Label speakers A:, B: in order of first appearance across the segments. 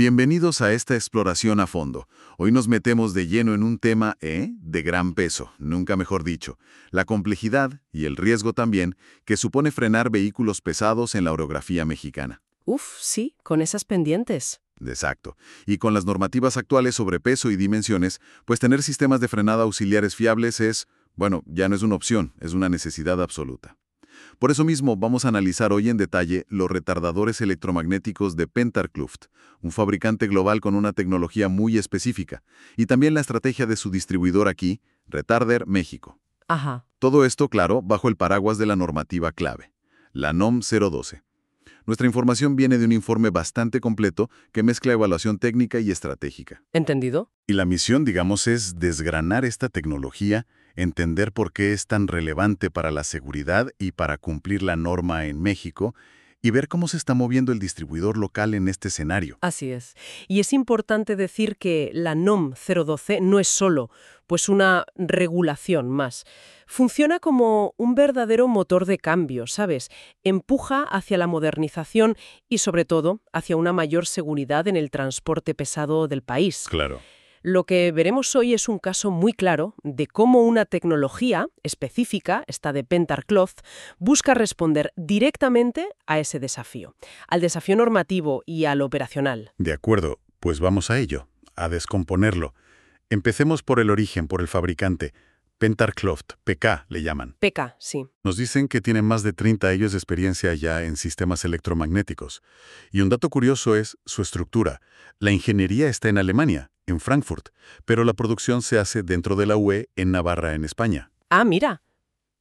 A: Bienvenidos a esta exploración a fondo. Hoy nos metemos de lleno en un tema ¿eh? de gran peso, nunca mejor dicho, la complejidad y el riesgo también que supone frenar vehículos pesados en la orografía mexicana.
B: Uf, sí, con esas pendientes.
A: Exacto. Y con las normativas actuales sobre peso y dimensiones, pues tener sistemas de frenada auxiliares fiables es, bueno, ya no es una opción, es una necesidad absoluta. Por eso mismo vamos a analizar hoy en detalle los retardadores electromagnéticos de Pentarcluft, un fabricante global con una tecnología muy específica, y también la estrategia de su distribuidor aquí, Retarder México.
B: Ajá.
A: Todo esto, claro, bajo el paraguas de la normativa clave, la NOM 012. Nuestra información viene de un informe bastante completo que mezcla evaluación técnica y estratégica.
B: ¿Entendido?
A: Y la misión, digamos, es desgranar esta tecnología entender por qué es tan relevante para la seguridad y para cumplir la norma en México, y ver cómo se está moviendo el distribuidor local en este escenario.
B: Así es. Y es importante decir que la NOM 012 no es solo pues una regulación más. Funciona como un verdadero motor de cambio, ¿sabes? Empuja hacia la modernización y, sobre todo, hacia una mayor seguridad en el transporte pesado del país.
A: Claro.
B: Lo que veremos hoy es un caso muy claro de cómo una tecnología específica, esta de Pentarcloth, busca responder directamente a ese desafío, al desafío normativo y al operacional.
A: De acuerdo, pues vamos a ello, a descomponerlo. Empecemos por el origen, por el fabricante. Pentarcloft, PK le llaman.
B: PK, sí.
A: Nos dicen que tienen más de 30 años de experiencia ya en sistemas electromagnéticos. Y un dato curioso es su estructura. La ingeniería está en Alemania, en Frankfurt, pero la producción se hace dentro de la UE en Navarra, en España.
B: Ah, mira.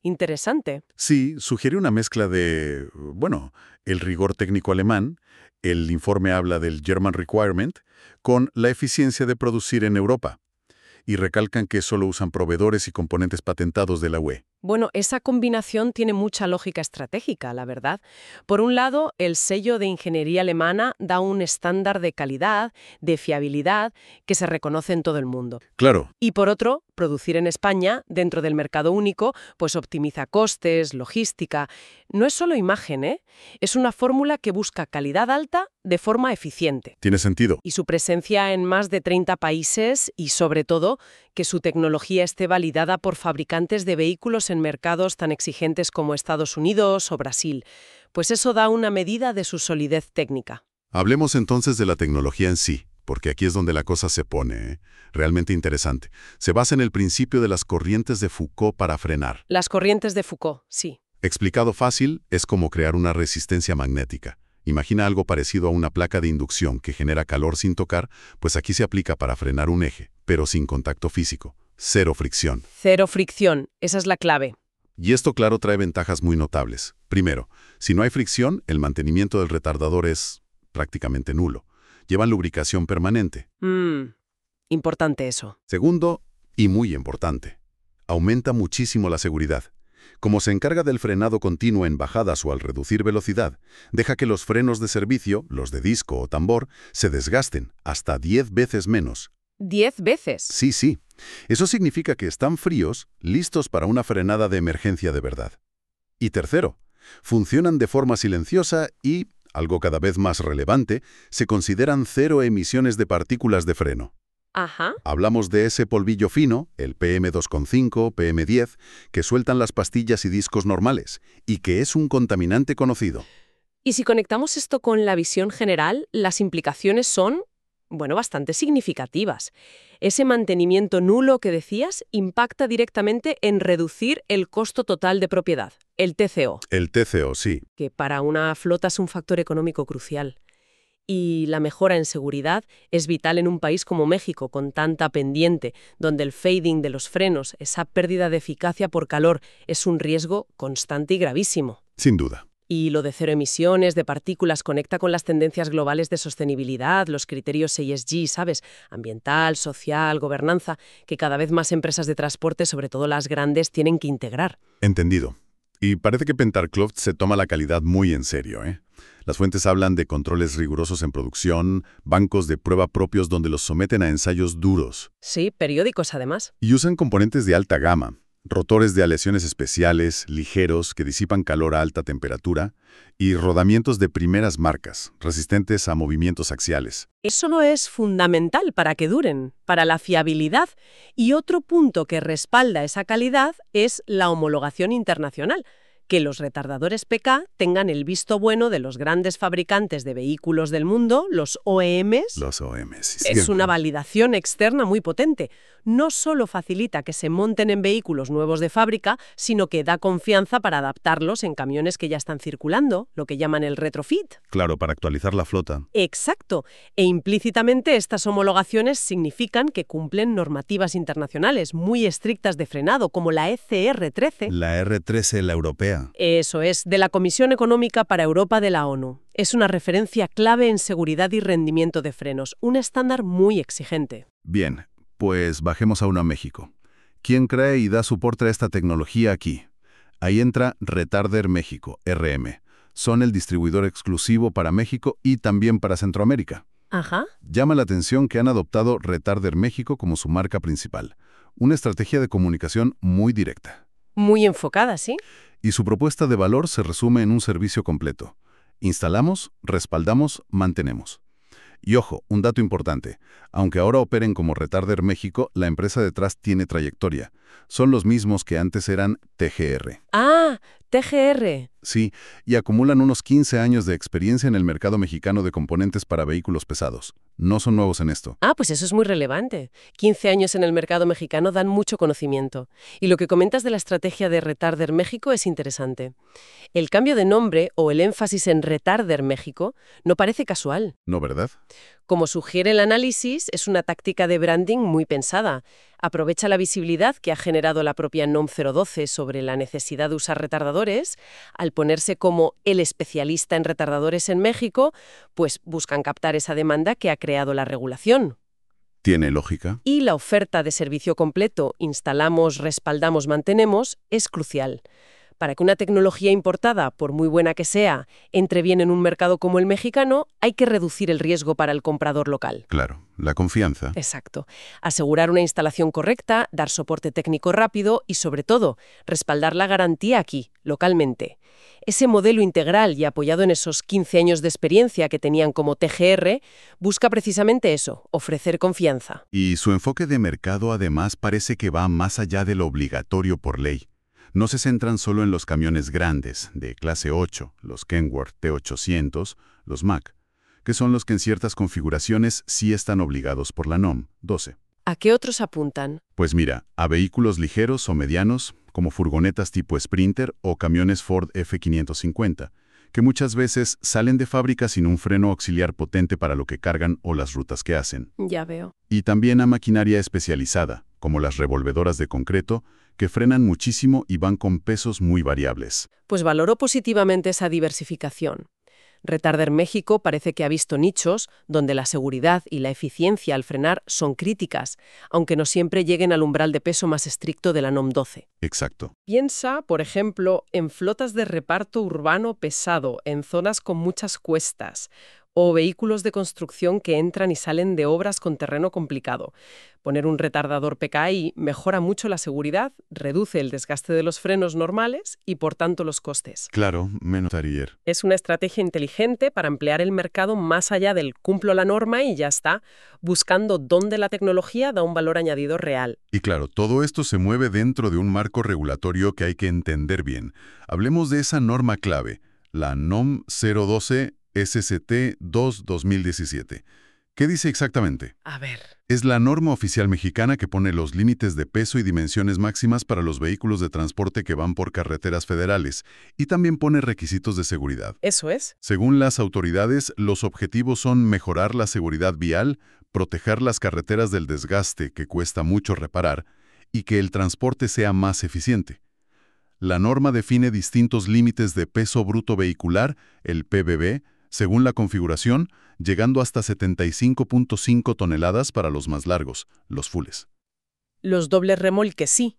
B: Interesante.
A: Sí, sugiere una mezcla de, bueno, el rigor técnico alemán, el informe habla del German Requirement, con la eficiencia de producir en Europa y recalcan que solo usan proveedores y componentes patentados de la UE.
B: Bueno, esa combinación tiene mucha lógica estratégica, la verdad. Por un lado, el sello de ingeniería alemana da un estándar de calidad, de fiabilidad, que se reconoce en todo el mundo.
A: Claro.
B: Y por otro, producir en España, dentro del mercado único, pues optimiza costes, logística. No es solo imagen, ¿eh? Es una fórmula que busca calidad alta de forma eficiente.
A: Tiene sentido.
B: Y su presencia en más de 30 países y, sobre todo, que su tecnología esté validada por fabricantes de vehículos en mercados tan exigentes como Estados Unidos o Brasil, pues eso da una medida de su solidez técnica.
A: Hablemos entonces de la tecnología en sí, porque aquí es donde la cosa se pone ¿eh? realmente interesante. Se basa en el principio de las corrientes de Foucault para frenar.
B: Las corrientes de Foucault, sí.
A: Explicado fácil, es como crear una resistencia magnética. Imagina algo parecido a una placa de inducción que genera calor sin tocar, pues aquí se aplica para frenar un eje, pero sin contacto físico. Cero fricción.
B: Cero fricción, esa es la clave.
A: Y esto, claro, trae ventajas muy notables. Primero, si no hay fricción, el mantenimiento del retardador es prácticamente nulo. Llevan lubricación permanente.
B: Mmm, importante eso.
A: Segundo, y muy importante, aumenta muchísimo la seguridad. Como se encarga del frenado continuo en bajadas o al reducir velocidad, deja que los frenos de servicio, los de disco o tambor, se desgasten hasta 10 veces menos.
B: ¿10 veces?
A: Sí, sí. Eso significa que están fríos, listos para una frenada de emergencia de verdad. Y tercero, funcionan de forma silenciosa y, algo cada vez más relevante, se consideran cero emisiones de partículas de freno.
B: Ajá.
A: Hablamos de ese polvillo fino, el PM2,5, PM10, que sueltan las pastillas y discos normales, y que es un contaminante conocido.
B: Y si conectamos esto con la visión general, las implicaciones son, bueno, bastante significativas. Ese mantenimiento nulo que decías impacta directamente en reducir el costo total de propiedad, el TCO.
A: El TCO, sí.
B: Que para una flota es un factor económico crucial y la mejora en seguridad es vital en un país como México, con tanta pendiente, donde el fading de los frenos, esa pérdida de eficacia por calor, es un riesgo constante y gravísimo.
A: Sin duda.
B: Y lo de cero emisiones de partículas conecta con las tendencias globales de sostenibilidad, los criterios ESG, ¿sabes? Ambiental, social, gobernanza, que cada vez más empresas de transporte, sobre todo las grandes, tienen que integrar.
A: Entendido. Y parece que Pentarcloft se toma la calidad muy en serio, ¿eh? Las fuentes hablan de controles rigurosos en producción, bancos de prueba propios donde los someten a ensayos duros.
B: Sí, periódicos además.
A: Y usan componentes de alta gama. rotores de aleaciones especiales, ligeros, que disipan calor a alta temperatura, y rodamientos de primeras marcas, resistentes a movimientos axiales.
B: Eso no es fundamental para que duren, para la fiabilidad. Y otro punto que respalda esa calidad es la homologación internacional que los retardadores PK tengan el visto bueno de los grandes fabricantes de vehículos del mundo, los OEMs.
A: Los OEMs.
B: es una validación externa muy potente. No solo facilita que se monten en vehículos nuevos de fábrica, sino que da confianza para adaptarlos en camiones que ya están circulando, lo que llaman el retrofit.
A: Claro, para actualizar la flota.
B: Exacto. E implícitamente estas homologaciones significan que cumplen normativas internacionales muy estrictas de frenado, como la ECR 13.
A: La R13, la europea.
B: Eso es, de la Comisión Económica para Europa de la ONU. Es una referencia clave en seguridad y rendimiento de frenos, un estándar muy exigente.
A: Bien, pues bajemos aún a México. ¿Quién cree y da soporte a esta tecnología aquí? Ahí entra Retarder México, RM. Son el distribuidor exclusivo para México y también para Centroamérica.
B: Ajá.
A: Llama la atención que han adoptado Retarder México como su marca principal. Una estrategia de comunicación muy directa.
B: Muy enfocada, ¿sí?
A: y su propuesta de valor se resume en un servicio completo. Instalamos, respaldamos, mantenemos. Y ojo, un dato importante. Aunque ahora operen como Retarder México, la empresa detrás tiene trayectoria. Son los mismos que antes eran TGR.
B: Ah, TGR.
A: Sí, y acumulan unos 15 años de experiencia en el mercado mexicano de componentes para vehículos pesados. No son nuevos en esto.
B: Ah, pues eso es muy relevante. 15 años en el mercado mexicano dan mucho conocimiento. Y lo que comentas de la estrategia de Retarder México es interesante. El cambio de nombre o el énfasis en Retarder México no parece casual.
A: No, ¿verdad?
B: Como sugiere el análisis, es una táctica de branding muy pensada. Aprovecha la visibilidad que ha generado la propia NOM 012 sobre la necesidad de usar retardadores. Al ponerse como el especialista en retardadores en México, pues buscan captar esa demanda que ha creado la regulación.
A: Tiene lógica.
B: Y la oferta de servicio completo, instalamos, respaldamos, mantenemos, es crucial para que una tecnología importada, por muy buena que sea, entre bien en un mercado como el mexicano, hay que reducir el riesgo para el comprador local.
A: Claro, la confianza.
B: Exacto. Asegurar una instalación correcta, dar soporte técnico rápido y, sobre todo, respaldar la garantía aquí, localmente. Ese modelo integral y apoyado en esos 15 años de experiencia que tenían como TGR, busca precisamente eso, ofrecer confianza.
A: Y su enfoque de mercado además parece que va más allá de lo obligatorio por ley no se centran solo en los camiones grandes, de clase 8, los Kenworth T800, los Mack, que son los que en ciertas configuraciones sí están obligados por la NOM 12.
B: ¿A qué otros apuntan?
A: Pues mira, a vehículos ligeros o medianos, como furgonetas tipo Sprinter o camiones Ford F550, que muchas veces salen de fábrica sin un freno auxiliar potente para lo que cargan o las rutas que hacen.
B: Ya veo.
A: Y también a maquinaria especializada, como las revolvedoras de concreto, que frenan muchísimo y van con pesos muy variables.
B: Pues valoro positivamente esa diversificación. Retarder México parece que ha visto nichos donde la seguridad y la eficiencia al frenar son críticas, aunque no siempre lleguen al umbral de peso más estricto de la NOM 12.
A: Exacto.
B: Piensa, por ejemplo, en flotas de reparto urbano pesado en zonas con muchas cuestas o vehículos de construcción que entran y salen de obras con terreno complicado. Poner un retardador PKI mejora mucho la seguridad, reduce el desgaste de los frenos normales y por tanto los costes.
A: Claro, menos taller.
B: Es una estrategia inteligente para emplear el mercado más allá del cumplo la norma y ya está, buscando dónde la tecnología da un valor añadido real.
A: Y claro, todo esto se mueve dentro de un marco regulatorio que hay que entender bien. Hablemos de esa norma clave, la NOM 012 SCT 2-2017. ¿Qué dice exactamente?
B: A ver.
A: Es la norma oficial mexicana que pone los límites de peso y dimensiones máximas para los vehículos de transporte que van por carreteras federales y también pone requisitos de seguridad.
B: Eso es.
A: Según las autoridades, los objetivos son mejorar la seguridad vial, proteger las carreteras del desgaste que cuesta mucho reparar y que el transporte sea más eficiente. La norma define distintos límites de peso bruto vehicular, el PBB, según la configuración, llegando hasta 75.5 toneladas para los más largos, los fulles.
B: Los dobles remolques sí,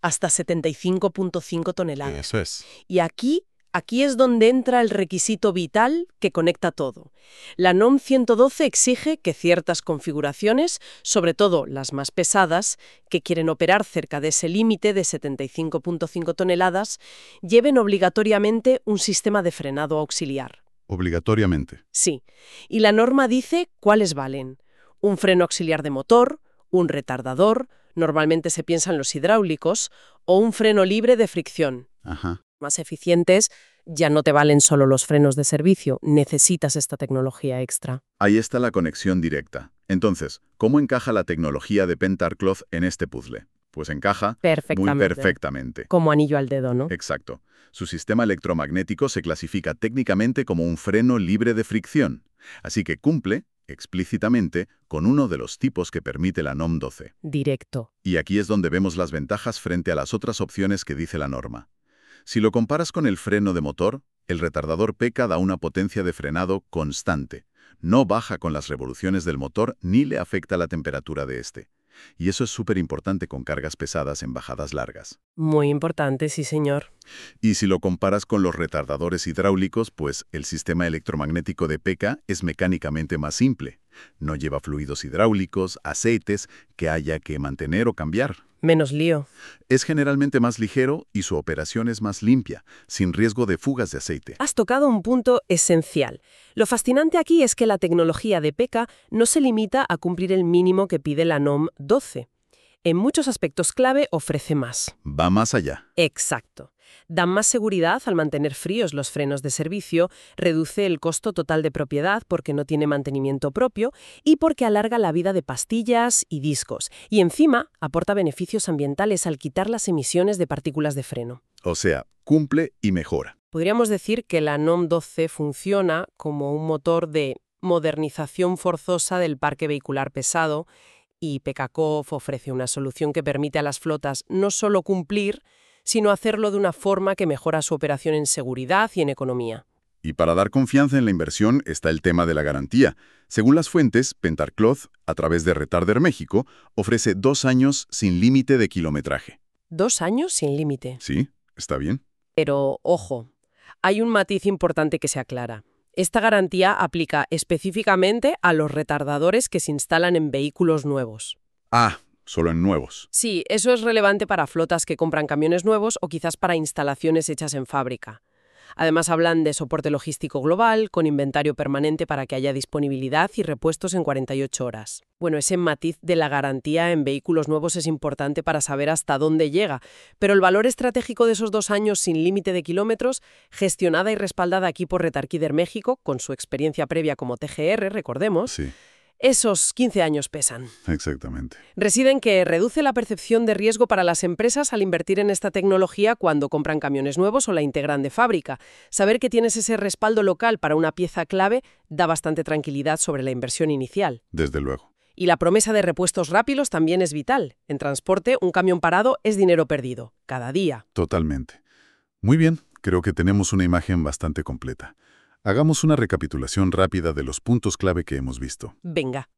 B: hasta 75.5 toneladas.
A: Eso es.
B: Y aquí Aquí es donde entra el requisito vital que conecta todo. La NOM 112 exige que ciertas configuraciones, sobre todo las más pesadas, que quieren operar cerca de ese límite de 75.5 toneladas, lleven obligatoriamente un sistema de frenado auxiliar.
A: Obligatoriamente.
B: Sí. Y la norma dice cuáles valen. Un freno auxiliar de motor, un retardador, normalmente se piensan los hidráulicos, o un freno libre de fricción.
A: Ajá
B: más eficientes, ya no te valen solo los frenos de servicio, necesitas esta tecnología extra.
A: Ahí está la conexión directa. Entonces, ¿cómo encaja la tecnología de Pentarcloth en este puzzle? Pues encaja
B: perfectamente.
A: muy perfectamente.
B: Como anillo al dedo, ¿no?
A: Exacto. Su sistema electromagnético se clasifica técnicamente como un freno libre de fricción, así que cumple, explícitamente, con uno de los tipos que permite la NOM 12.
B: Directo.
A: Y aquí es donde vemos las ventajas frente a las otras opciones que dice la norma. Si lo comparas con el freno de motor, el retardador PECA da una potencia de frenado constante. No baja con las revoluciones del motor ni le afecta la temperatura de este. Y eso es súper importante con cargas pesadas en bajadas largas.
B: Muy importante, sí señor.
A: Y si lo comparas con los retardadores hidráulicos, pues el sistema electromagnético de PECA es mecánicamente más simple. No lleva fluidos hidráulicos, aceites que haya que mantener o cambiar.
B: Menos lío.
A: Es generalmente más ligero y su operación es más limpia, sin riesgo de fugas de aceite.
B: Has tocado un punto esencial. Lo fascinante aquí es que la tecnología de PECA no se limita a cumplir el mínimo que pide la NOM 12. En muchos aspectos clave ofrece más.
A: Va más allá.
B: Exacto dan más seguridad al mantener fríos los frenos de servicio, reduce el costo total de propiedad porque no tiene mantenimiento propio y porque alarga la vida de pastillas y discos, y encima aporta beneficios ambientales al quitar las emisiones de partículas de freno.
A: O sea, cumple y mejora.
B: Podríamos decir que la NOM 12 funciona como un motor de modernización forzosa del parque vehicular pesado y PKKOV ofrece una solución que permite a las flotas no solo cumplir, sino hacerlo de una forma que mejora su operación en seguridad y en economía.
A: Y para dar confianza en la inversión está el tema de la garantía. Según las fuentes, Pentarcloth, a través de Retarder México, ofrece dos años sin límite de kilometraje.
B: ¿Dos años sin límite?
A: Sí, está bien.
B: Pero, ojo, hay un matiz importante que se aclara. Esta garantía aplica específicamente a los retardadores que se instalan en vehículos nuevos.
A: Ah, solo en nuevos.
B: Sí, eso es relevante para flotas que compran camiones nuevos o quizás para instalaciones hechas en fábrica. Además hablan de soporte logístico global, con inventario permanente para que haya disponibilidad y repuestos en 48 horas. Bueno, ese matiz de la garantía en vehículos nuevos es importante para saber hasta dónde llega, pero el valor estratégico de esos dos años sin límite de kilómetros, gestionada y respaldada aquí por Retarquider México, con su experiencia previa como TGR, recordemos,
A: sí
B: esos 15 años pesan.
A: Exactamente.
B: Residen que reduce la percepción de riesgo para las empresas al invertir en esta tecnología cuando compran camiones nuevos o la integran de fábrica. Saber que tienes ese respaldo local para una pieza clave da bastante tranquilidad sobre la inversión inicial.
A: Desde luego.
B: Y la promesa de repuestos rápidos también es vital. En transporte, un camión parado es dinero perdido, cada día.
A: Totalmente. Muy bien, creo que tenemos una imagen bastante completa. Hagamos una recapitulación rápida de los puntos clave que hemos visto.
B: Venga.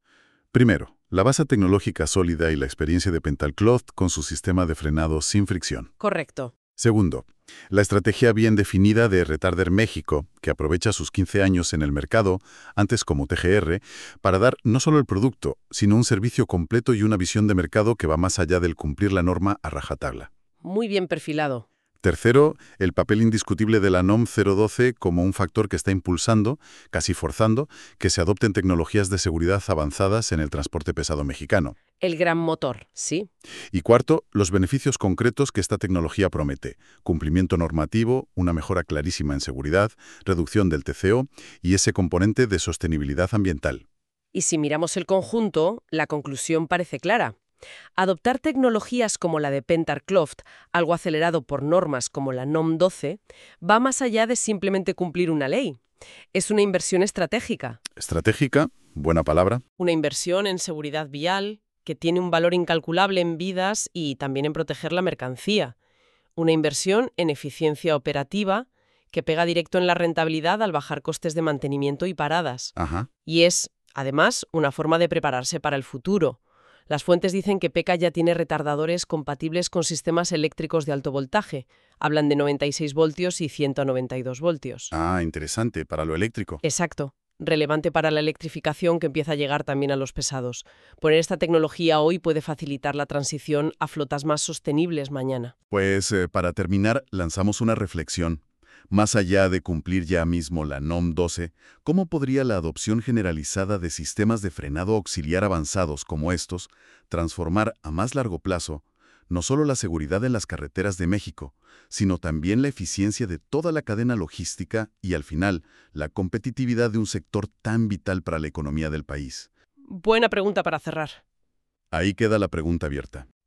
A: Primero, la base tecnológica sólida y la experiencia de Pentalcloth con su sistema de frenado sin fricción.
B: Correcto.
A: Segundo, la estrategia bien definida de Retarder México, que aprovecha sus 15 años en el mercado, antes como TGR, para dar no solo el producto, sino un servicio completo y una visión de mercado que va más allá del cumplir la norma a rajatabla.
B: Muy bien perfilado.
A: Tercero, el papel indiscutible de la NOM 012 como un factor que está impulsando, casi forzando, que se adopten tecnologías de seguridad avanzadas en el transporte pesado mexicano.
B: El gran motor, sí.
A: Y cuarto, los beneficios concretos que esta tecnología promete. Cumplimiento normativo, una mejora clarísima en seguridad, reducción del TCO y ese componente de sostenibilidad ambiental.
B: Y si miramos el conjunto, la conclusión parece clara. Adoptar tecnologías como la de Pentarcloft, algo acelerado por normas como la NOM 12, va más allá de simplemente cumplir una ley. Es una inversión estratégica.
A: Estratégica, buena palabra.
B: Una inversión en seguridad vial, que tiene un valor incalculable en vidas y también en proteger la mercancía. Una inversión en eficiencia operativa, que pega directo en la rentabilidad al bajar costes de mantenimiento y paradas.
A: Ajá.
B: Y es, además, una forma de prepararse para el futuro Las fuentes dicen que PECA ya tiene retardadores compatibles con sistemas eléctricos de alto voltaje. Hablan de 96 voltios y 192 voltios.
A: Ah, interesante, para lo eléctrico.
B: Exacto. Relevante para la electrificación que empieza a llegar también a los pesados. Poner esta tecnología hoy puede facilitar la transición a flotas más sostenibles mañana.
A: Pues eh, para terminar, lanzamos una reflexión. Más allá de cumplir ya mismo la NOM 12, ¿cómo podría la adopción generalizada de sistemas de frenado auxiliar avanzados como estos transformar a más largo plazo no solo la seguridad en las carreteras de México, sino también la eficiencia de toda la cadena logística y, al final, la competitividad de un sector tan vital para la economía del país?
B: Buena pregunta para cerrar.
A: Ahí queda la pregunta abierta.